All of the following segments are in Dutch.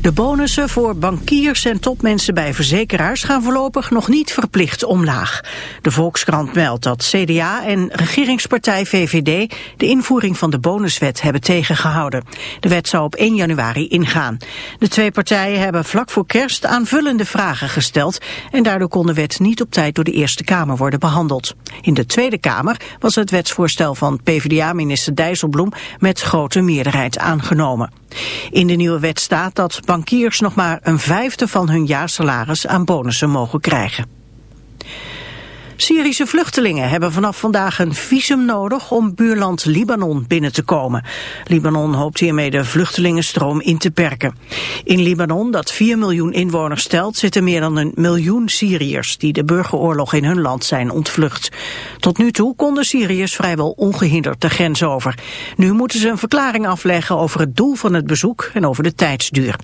De bonussen voor bankiers en topmensen bij verzekeraars gaan voorlopig nog niet verplicht omlaag. De Volkskrant meldt dat CDA en regeringspartij VVD de invoering van de bonuswet hebben tegengehouden. De wet zou op 1 januari ingaan. De twee partijen hebben vlak voor kerst aanvullende vragen gesteld en daardoor kon de wet niet op tijd door de Eerste Kamer worden behandeld. In de Tweede Kamer was het wetsvoorstel van PvdA-minister Dijsselbloem met grote meerderheid aangenomen. In de nieuwe wet staat dat bankiers nog maar een vijfde van hun jaarsalaris aan bonussen mogen krijgen. Syrische vluchtelingen hebben vanaf vandaag een visum nodig om buurland Libanon binnen te komen. Libanon hoopt hiermee de vluchtelingenstroom in te perken. In Libanon, dat 4 miljoen inwoners stelt, zitten meer dan een miljoen Syriërs die de burgeroorlog in hun land zijn ontvlucht. Tot nu toe konden Syriërs vrijwel ongehinderd de grens over. Nu moeten ze een verklaring afleggen over het doel van het bezoek en over de tijdsduur.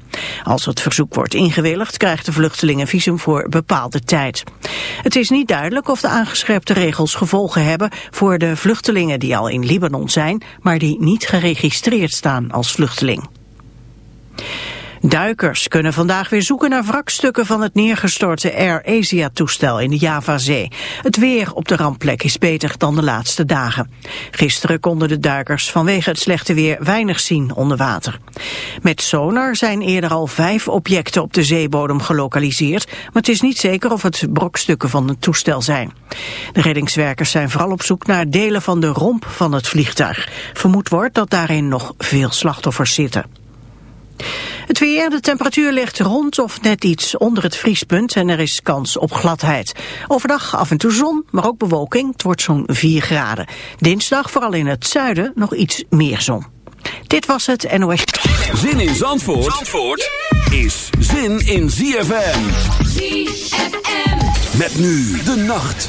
Als het verzoek wordt ingewilligd, krijgt de vluchteling een visum voor bepaalde tijd. Het is niet duidelijk of de aangescherpte regels gevolgen hebben voor de vluchtelingen die al in Libanon zijn, maar die niet geregistreerd staan als vluchteling. Duikers kunnen vandaag weer zoeken naar wrakstukken van het neergestorte Air Asia-toestel in de Javazee. Het weer op de rampplek is beter dan de laatste dagen. Gisteren konden de duikers vanwege het slechte weer weinig zien onder water. Met sonar zijn eerder al vijf objecten op de zeebodem gelokaliseerd, maar het is niet zeker of het brokstukken van het toestel zijn. De reddingswerkers zijn vooral op zoek naar delen van de romp van het vliegtuig. Vermoed wordt dat daarin nog veel slachtoffers zitten. Het weer, de temperatuur ligt rond of net iets onder het vriespunt en er is kans op gladheid. Overdag af en toe zon, maar ook bewolking. Het wordt zo'n 4 graden. Dinsdag vooral in het zuiden nog iets meer zon. Dit was het NOS. Zin in Zandvoort, Zandvoort is zin in ZFM. ZFM. Met nu de nacht.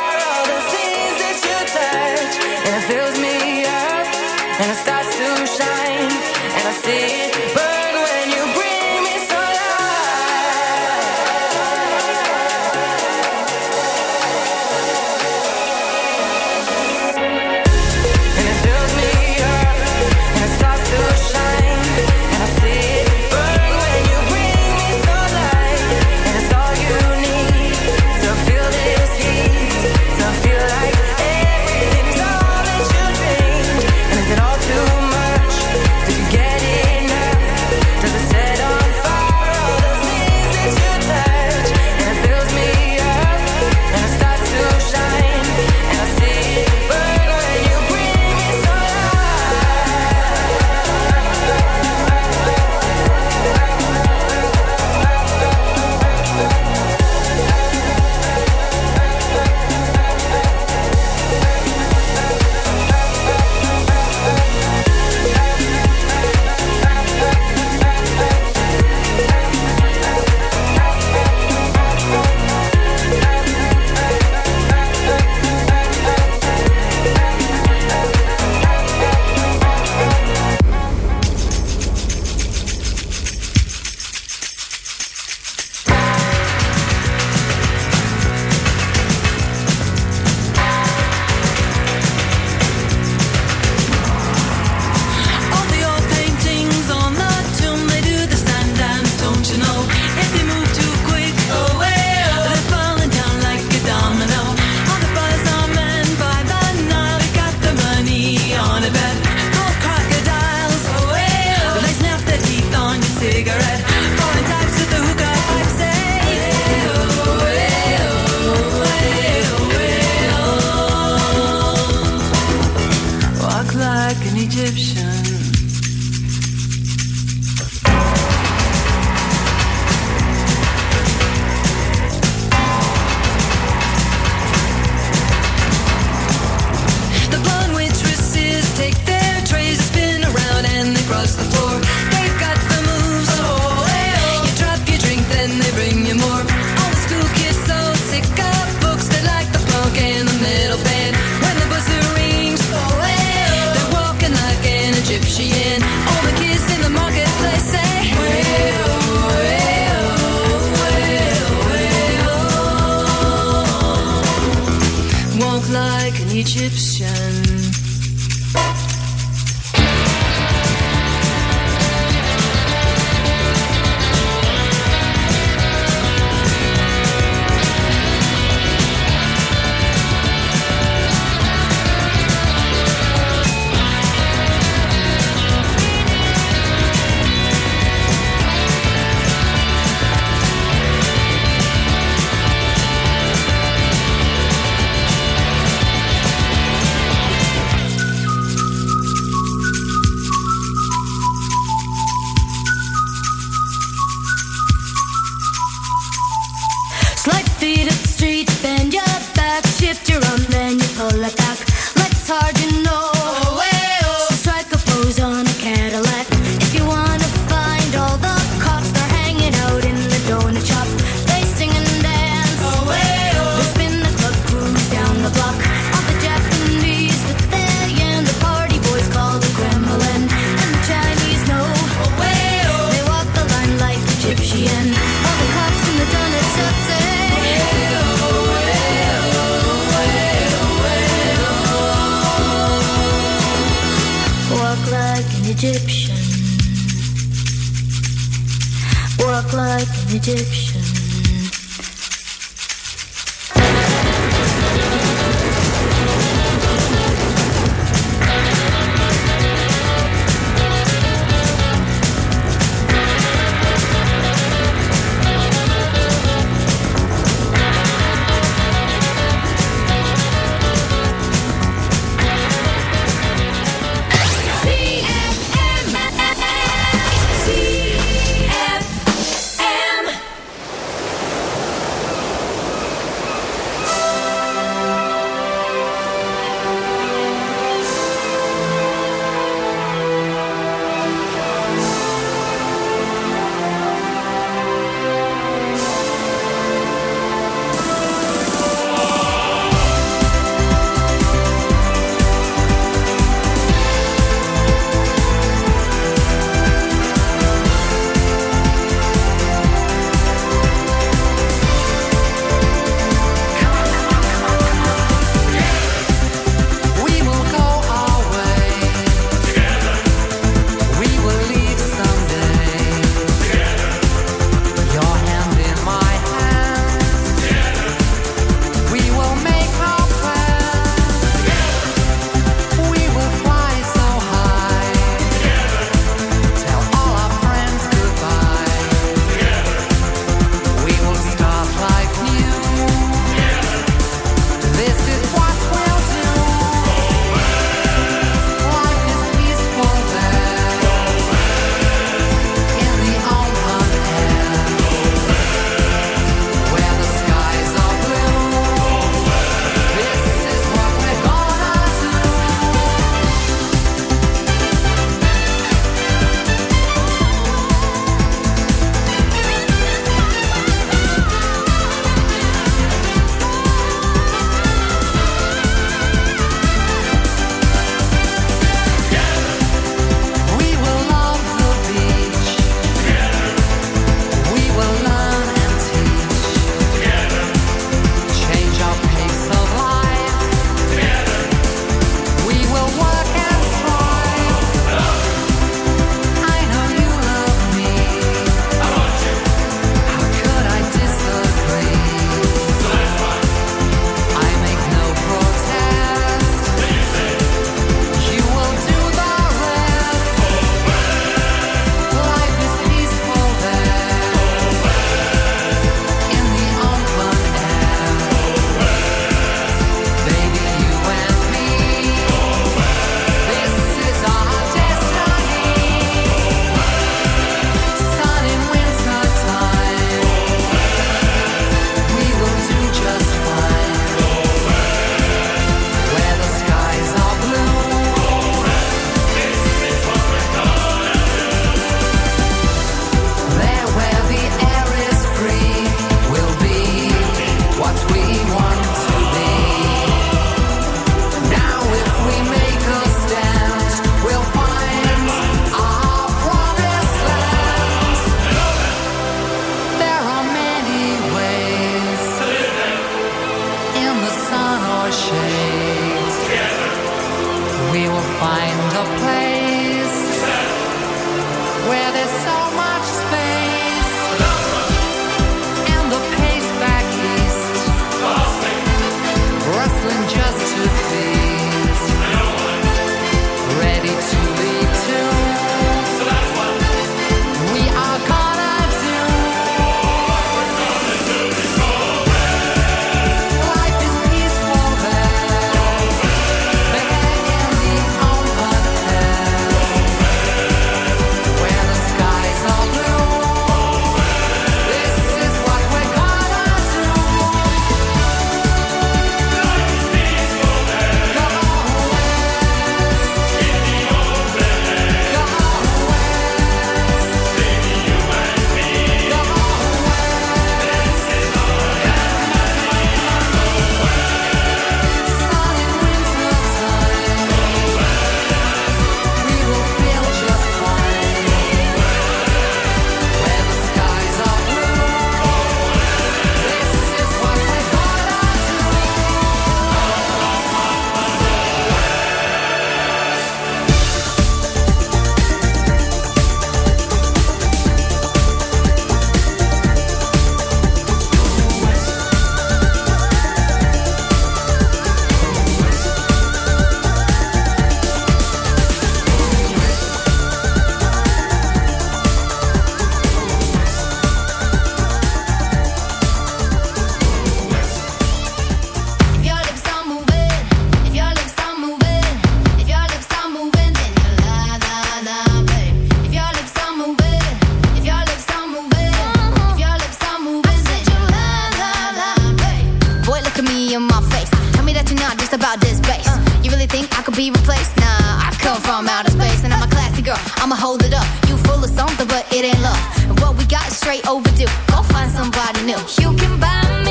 Up. You full of something, but it ain't love. And what we got is straight overdue. Go find somebody new. You can buy me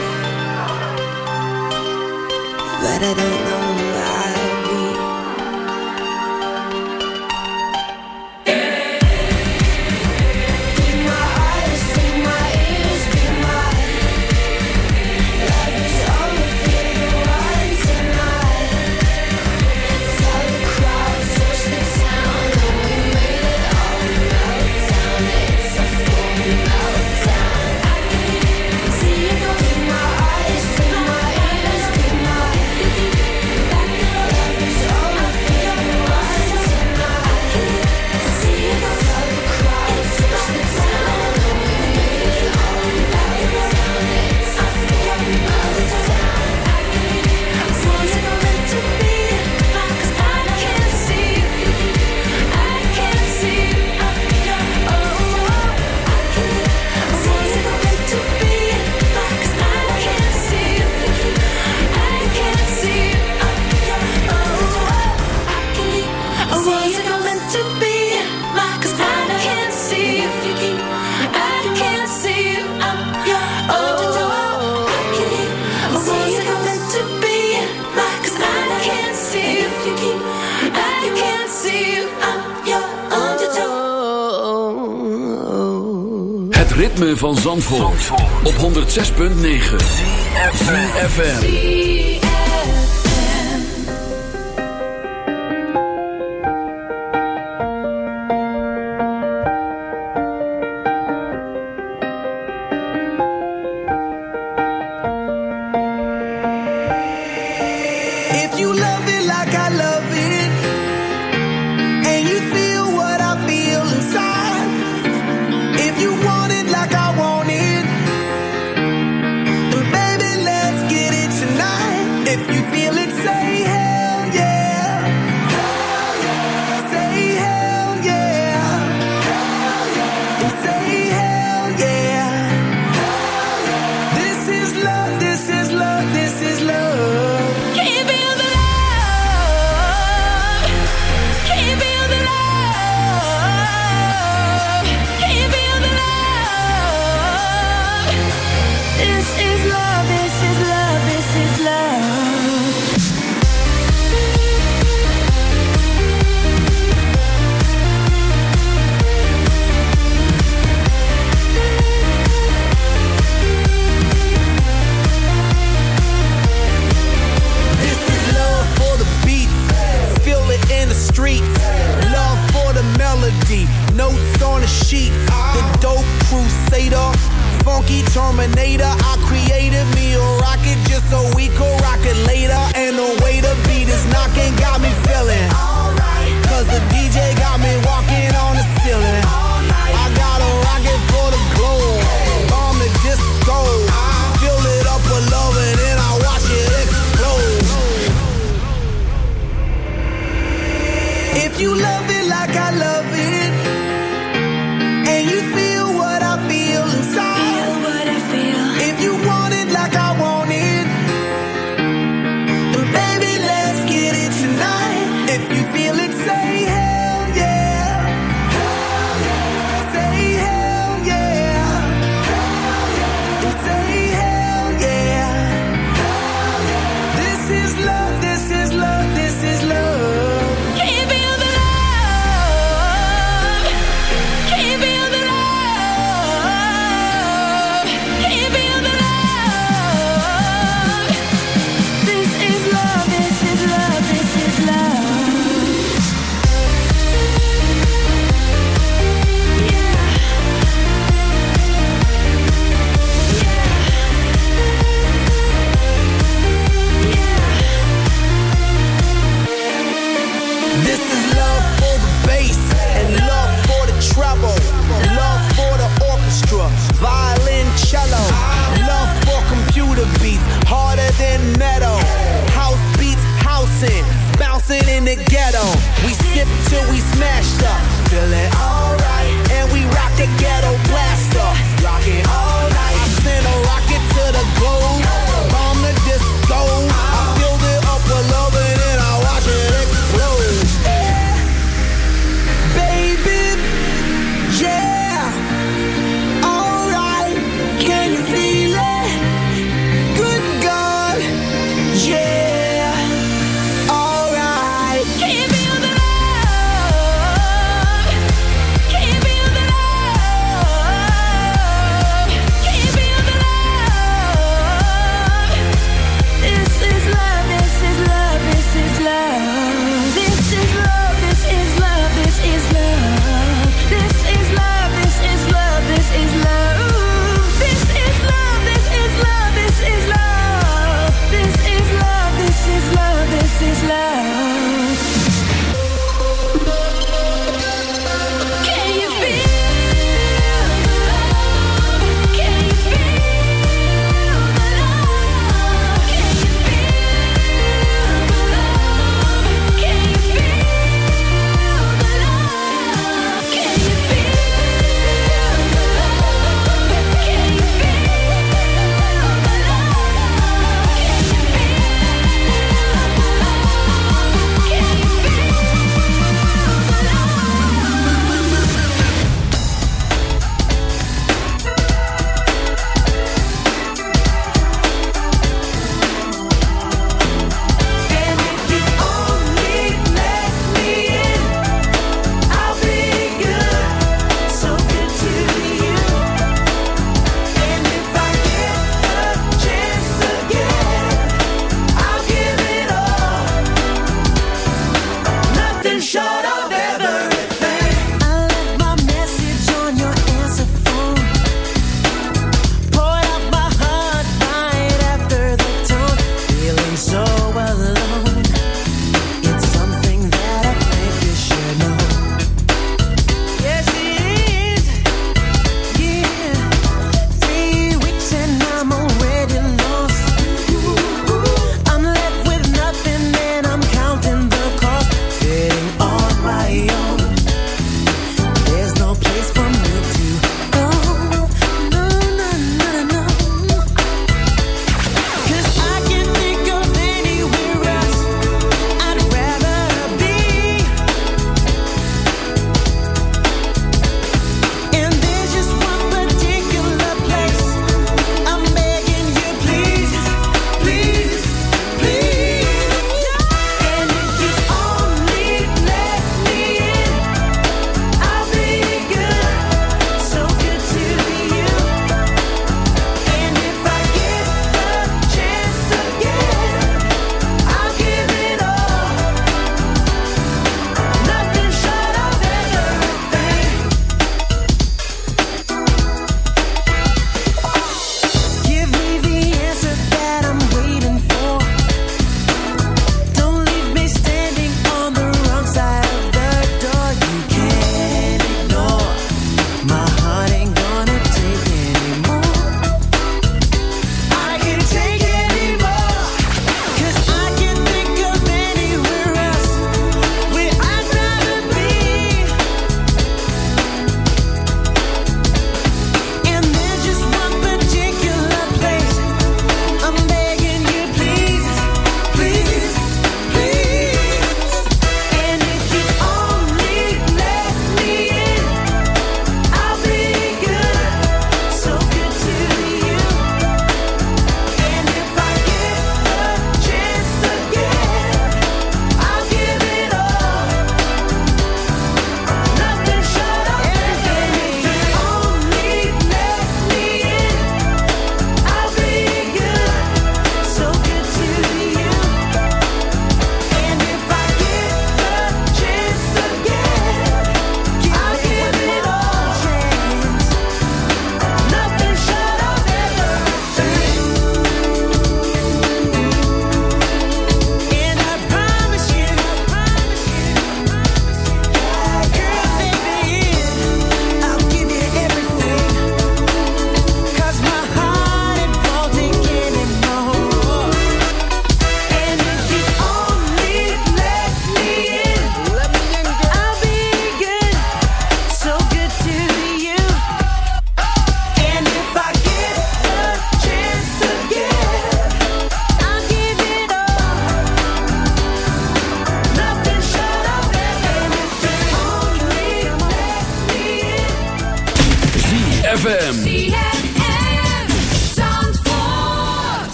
but I don't know Op 106.9 FM. my